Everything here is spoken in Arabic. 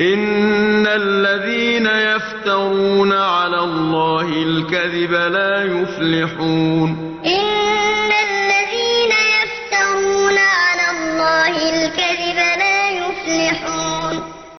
إن الذين يفترون على الله الكذب لا يفلحون إن الذين يفترون على الله الكذب لا يفلحون